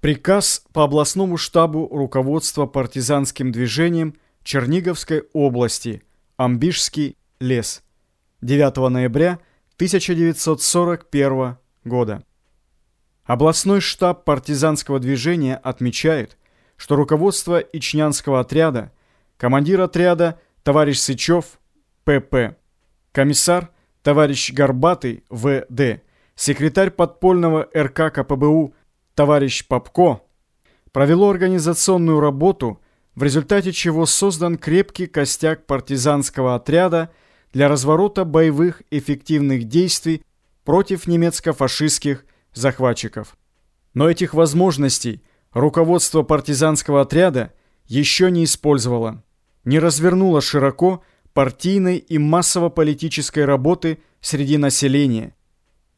Приказ по областному штабу руководства партизанским движением Черниговской области, Амбишский лес, 9 ноября 1941 года. Областной штаб партизанского движения отмечает, что руководство Ичнянского отряда, командир отряда товарищ Сычев, ПП, комиссар товарищ Горбатый, ВД, секретарь подпольного РК КПБУ товарищ Попко провело организационную работу, в результате чего создан крепкий костяк партизанского отряда для разворота боевых эффективных действий против немецко-фашистских захватчиков. Но этих возможностей руководство партизанского отряда еще не использовало, не развернуло широко партийной и массово-политической работы среди населения,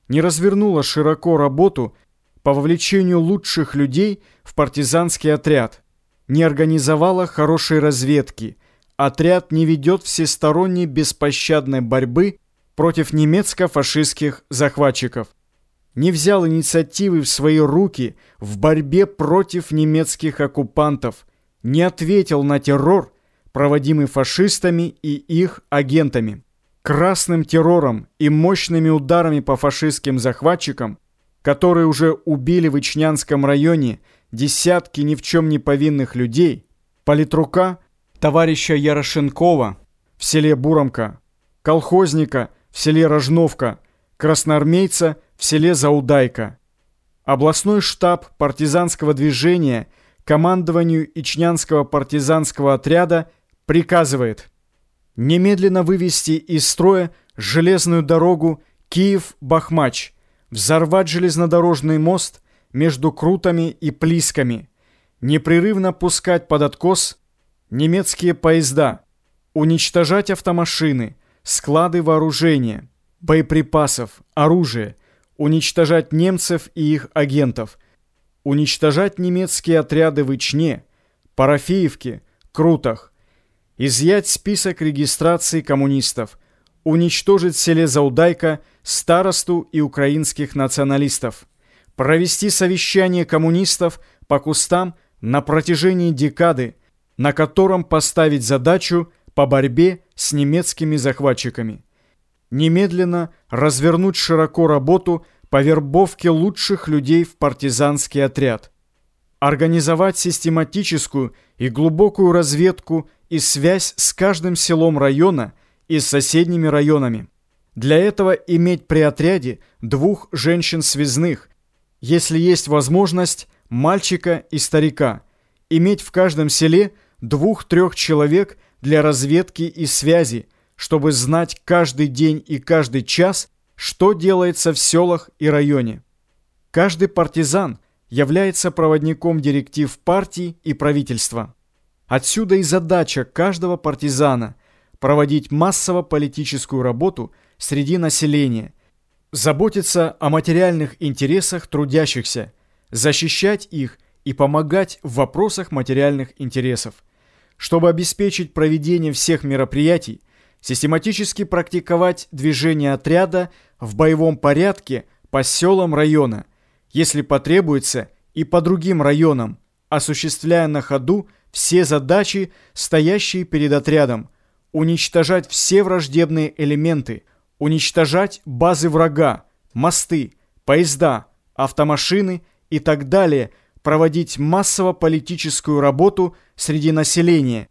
не развернуло широко работу по вовлечению лучших людей в партизанский отряд, не организовала хорошей разведки, отряд не ведет всесторонней беспощадной борьбы против немецко-фашистских захватчиков, не взял инициативы в свои руки в борьбе против немецких оккупантов, не ответил на террор, проводимый фашистами и их агентами. Красным террором и мощными ударами по фашистским захватчикам – которые уже убили в Ичнянском районе десятки ни в чем не повинных людей, политрука товарища Ярошенкова в селе Буромка, колхозника в селе Рожновка, красноармейца в селе Заудайка. Областной штаб партизанского движения командованию Ичнянского партизанского отряда приказывает немедленно вывести из строя железную дорогу Киев-Бахмач – взорвать железнодорожный мост между Крутами и Плисками, непрерывно пускать под откос немецкие поезда, уничтожать автомашины, склады вооружения, боеприпасов, оружия, уничтожать немцев и их агентов, уничтожать немецкие отряды в Ичне, Парафеевке, Крутах, изъять список регистрации коммунистов, уничтожить в селе Заудайка старосту и украинских националистов, провести совещание коммунистов по кустам на протяжении декады, на котором поставить задачу по борьбе с немецкими захватчиками. Немедленно развернуть широко работу по вербовке лучших людей в партизанский отряд. Организовать систематическую и глубокую разведку и связь с каждым селом района и с соседними районами. Для этого иметь при отряде двух женщин-связных, если есть возможность, мальчика и старика. Иметь в каждом селе двух-трех человек для разведки и связи, чтобы знать каждый день и каждый час, что делается в селах и районе. Каждый партизан является проводником директив партии и правительства. Отсюда и задача каждого партизана – проводить массово-политическую работу – среди населения, заботиться о материальных интересах трудящихся, защищать их и помогать в вопросах материальных интересов. Чтобы обеспечить проведение всех мероприятий, систематически практиковать движение отряда в боевом порядке по селам района, если потребуется, и по другим районам, осуществляя на ходу все задачи, стоящие перед отрядом, уничтожать все враждебные элементы, уничтожать базы врага, мосты, поезда, автомашины и так далее, проводить массово-политическую работу среди населения,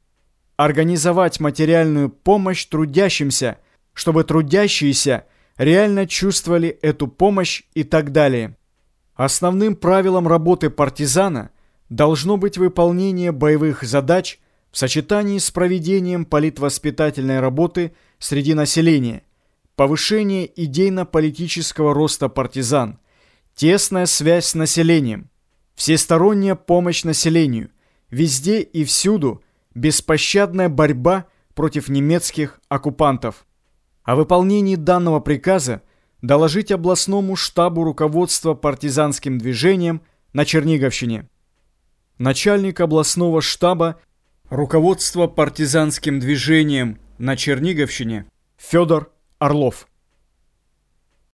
организовать материальную помощь трудящимся, чтобы трудящиеся реально чувствовали эту помощь и так далее. Основным правилом работы партизана должно быть выполнение боевых задач в сочетании с проведением политвоспитательной работы среди населения – повышение идейно-политического роста партизан, тесная связь с населением, всесторонняя помощь населению, везде и всюду беспощадная борьба против немецких оккупантов. О выполнении данного приказа доложить областному штабу руководства партизанским движением на Черниговщине. Начальник областного штаба руководства партизанским движением на Черниговщине. Федор Орлов